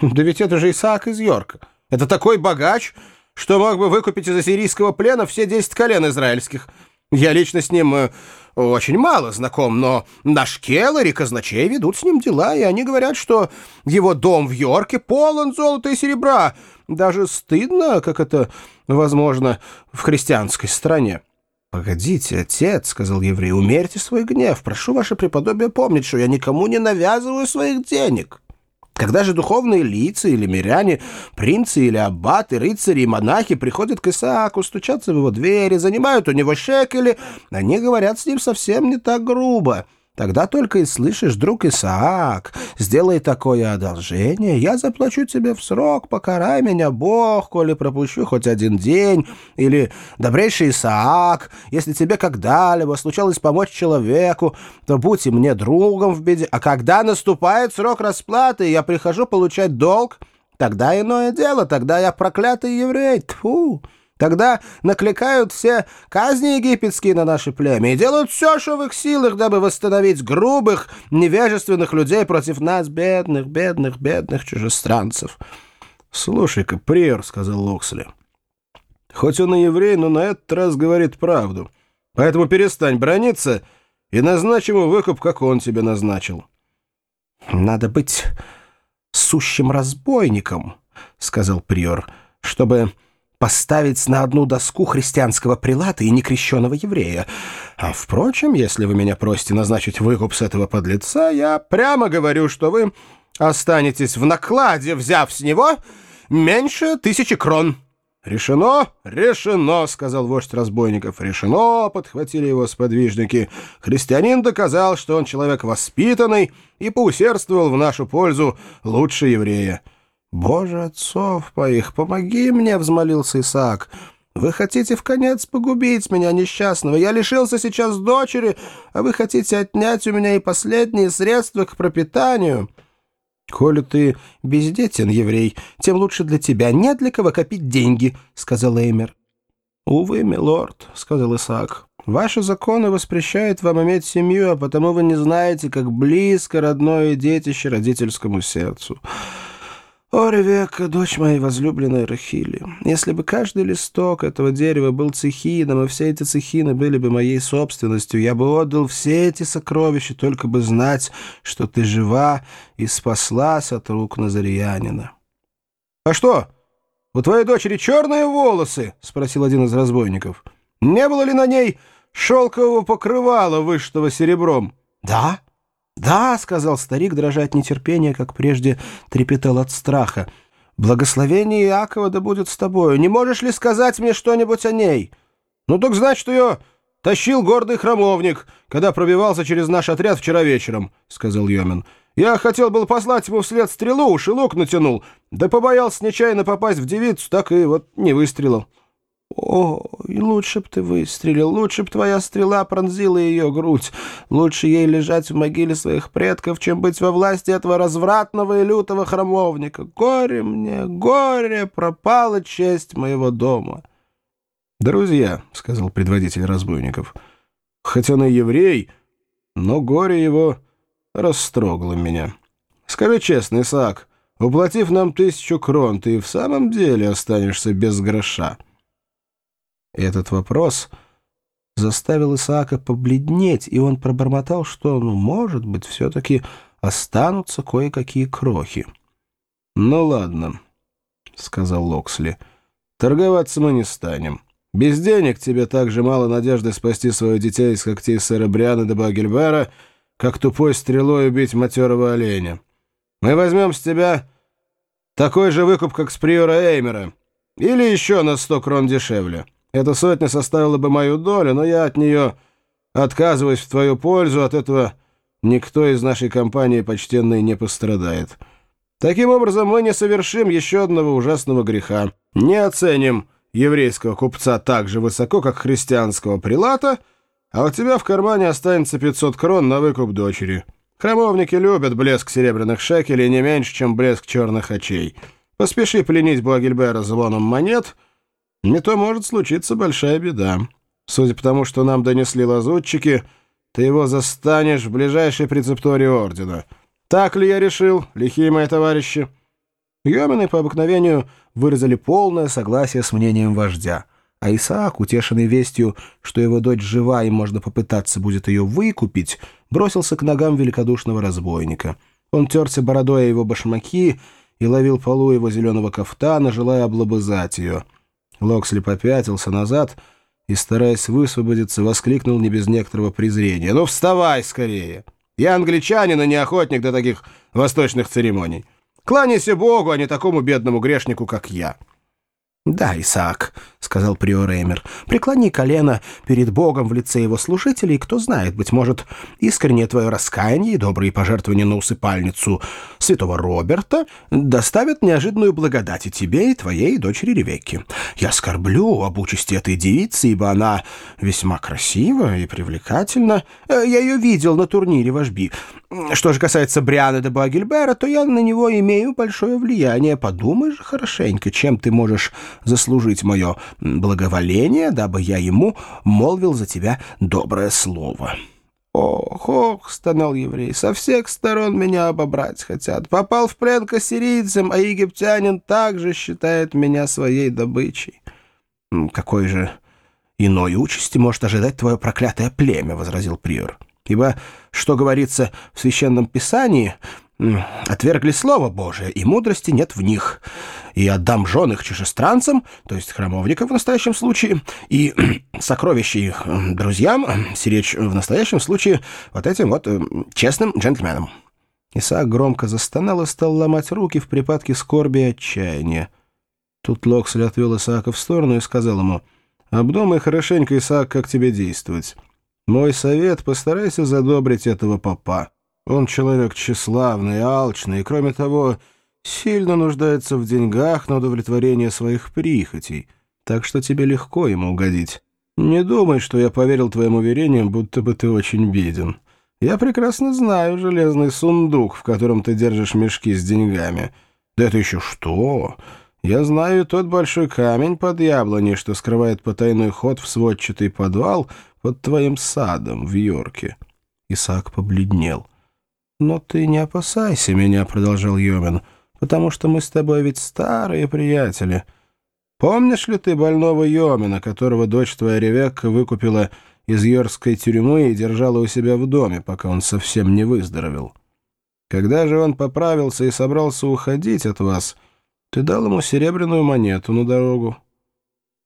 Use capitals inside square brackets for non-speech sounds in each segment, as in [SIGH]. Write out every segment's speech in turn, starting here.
Да ведь это же Исаак из Йорка. Это такой богач, что мог бы выкупить из ассирийского плена все десять колен израильских. Я лично с ним э, очень мало знаком, но наш Келлер и казначей ведут с ним дела, и они говорят, что его дом в Йорке полон золота и серебра. Даже стыдно, как это возможно в христианской стране. «Погодите, отец», — сказал еврей, — «умерьте свой гнев. Прошу ваше преподобие помнить, что я никому не навязываю своих денег». Когда же духовные лица или миряне, принцы или аббаты, рыцари и монахи приходят к Исааку, стучатся в его двери, занимают у него шекели, они говорят с ним совсем не так грубо — Тогда только и слышишь, друг Исаак, сделай такое одолжение, я заплачу тебе в срок, покарай меня Бог, коли пропущу хоть один день, или добрейший Исаак, если тебе когда-либо случалось помочь человеку, то будь и мне другом в беде, а когда наступает срок расплаты, я прихожу получать долг, тогда иное дело, тогда я проклятый еврей, тьфу!» Тогда накликают все казни египетские на наше племя и делают все, что в их силах, дабы восстановить грубых, невежественных людей против нас, бедных, бедных, бедных чужестранцев. — Слушай-ка, приор, — сказал Локсли, — хоть он и еврей, но на этот раз говорит правду. Поэтому перестань брониться и назначь ему выкуп, как он тебе назначил. — Надо быть сущим разбойником, — сказал приор, — чтобы поставить на одну доску христианского прилата и некрещенного еврея. А, впрочем, если вы меня просите назначить выкуп с этого подлеца, я прямо говорю, что вы останетесь в накладе, взяв с него меньше тысячи крон». «Решено? Решено!» — сказал вождь разбойников. «Решено!» — подхватили его сподвижники. «Христианин доказал, что он человек воспитанный и поусердствовал в нашу пользу лучше еврея». «Боже, отцов моих, помоги мне!» — взмолился Исаак. «Вы хотите в конец погубить меня, несчастного. Я лишился сейчас дочери, а вы хотите отнять у меня и последние средства к пропитанию». «Коли ты бездетен, еврей, тем лучше для тебя. Нет для кого копить деньги», — сказал Эймер. «Увы, милорд», — сказал Исаак. «Ваши законы воспрещают вам иметь семью, а потому вы не знаете, как близко родное детище родительскому сердцу». «О, Ревекка, дочь моей возлюбленной Рахили, если бы каждый листок этого дерева был цехином, и все эти цехины были бы моей собственностью, я бы отдал все эти сокровища, только бы знать, что ты жива и спаслась от рук Назариянина». «А что, у твоей дочери черные волосы?» — спросил один из разбойников. «Не было ли на ней шелкового покрывала, вышитого серебром?» «Да». «Да», — сказал старик, дрожа от нетерпения, как прежде трепетал от страха. «Благословение Иакова да будет с тобою. Не можешь ли сказать мне что-нибудь о ней?» «Ну так значит, ее тащил гордый храмовник, когда пробивался через наш отряд вчера вечером», — сказал Йомин. «Я хотел был послать ему вслед стрелу, уж и лук натянул, да побоялся нечаянно попасть в девицу, так и вот не выстрелил». О, и лучше б ты выстрелил, лучше б твоя стрела пронзила ее грудь. Лучше ей лежать в могиле своих предков, чем быть во власти этого развратного и лютого храмовника. Горе мне, горе, пропала честь моего дома. «Друзья», — сказал предводитель разбойников, — «хоть он и еврей, но горе его растрогло меня. Скажи честно, Исаак, уплатив нам тысячу крон, ты в самом деле останешься без гроша». Этот вопрос заставил Исаака побледнеть, и он пробормотал, что, ну, может быть, все-таки останутся кое-какие крохи. «Ну ладно», — сказал Локсли, — «торговаться мы не станем. Без денег тебе так же мало надежды спасти свое дитя из когтей сэра Бриана де Багельбера, как тупой стрелой убить матерого оленя. Мы возьмем с тебя такой же выкуп, как с приора Эймера, или еще на сто крон дешевле». Эта сотня составила бы мою долю, но я от нее отказываюсь в твою пользу, от этого никто из нашей компании почтенной не пострадает. Таким образом, мы не совершим еще одного ужасного греха. Не оценим еврейского купца так же высоко, как христианского прилата, а у тебя в кармане останется 500 крон на выкуп дочери. Храмовники любят блеск серебряных шекелей не меньше, чем блеск черных очей. Поспеши пленить Буагельбера звоном монет — не то может случиться большая беда. Судя по тому, что нам донесли лазутчики, ты его застанешь в ближайшей прецептории ордена. Так ли я решил, лихие мои товарищи?» Йомины по обыкновению выразили полное согласие с мнением вождя, а Исаак, утешенный вестью, что его дочь жива и можно попытаться будет ее выкупить, бросился к ногам великодушного разбойника. Он терся бородой о его башмаки и ловил полу его зеленого кафтана, желая облобызать ее. Локсли попятился назад и, стараясь высвободиться, воскликнул не без некоторого презрения. «Ну, вставай скорее! Я англичанин и не охотник до таких восточных церемоний. Кланяйся Богу, а не такому бедному грешнику, как я». «Да, Исаак», — сказал приор Эймер, — «преклони колено перед Богом в лице его служителей, кто знает, быть может, искреннее твое раскаяние и добрые пожертвования на усыпальницу святого Роберта доставят неожиданную благодать и тебе, и твоей дочери Ревекке. Я скорблю об участи этой девицы, ибо она весьма красива и привлекательна. Э, я ее видел на турнире вожби. Что же касается Бриана де Багельбера, то я на него имею большое влияние. Подумай же хорошенько, чем ты можешь заслужить мое благоволение, дабы я ему молвил за тебя доброе слово». «Ох, ох!» — стонал еврей. «Со всех сторон меня обобрать хотят. Попал в плен к ассирийцам, а египтянин также считает меня своей добычей». «Какой же иной участи может ожидать твое проклятое племя?» — возразил приор. «Ибо, что говорится в Священном Писании, отвергли Слово Божие, и мудрости нет в них. И отдам жен их чужестранцам, то есть храмовникам в настоящем случае, и [CLEARS THROAT] сокровища их друзьям, сиречь в настоящем случае вот этим вот э, честным джентльменам». Исаак громко застонал и стал ломать руки в припадке скорби и отчаяния. Тут Локсли отвел Исаака в сторону и сказал ему, «Обдумай хорошенько, Исаак, как тебе действовать. Мой совет — постарайся задобрить этого папа». Он человек тщеславный, алчный, и, кроме того, сильно нуждается в деньгах на удовлетворение своих прихотей, так что тебе легко ему угодить. Не думай, что я поверил твоим уверениям, будто бы ты очень беден. Я прекрасно знаю железный сундук, в котором ты держишь мешки с деньгами. Да это еще что? Я знаю тот большой камень под яблоней, что скрывает потайной ход в сводчатый подвал под твоим садом в Йорке. Исаак побледнел. — «Но ты не опасайся меня», — продолжал Йомин, «потому что мы с тобой ведь старые приятели. Помнишь ли ты больного Йомина, которого дочь твоя Ревекка выкупила из Йоркской тюрьмы и держала у себя в доме, пока он совсем не выздоровел? Когда же он поправился и собрался уходить от вас, ты дал ему серебряную монету на дорогу.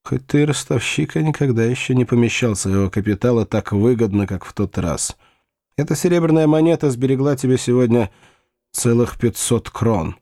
Хоть ты ростовщик, никогда еще не помещал своего капитала так выгодно, как в тот раз». Эта серебряная монета сберегла тебе сегодня целых пятьсот крон.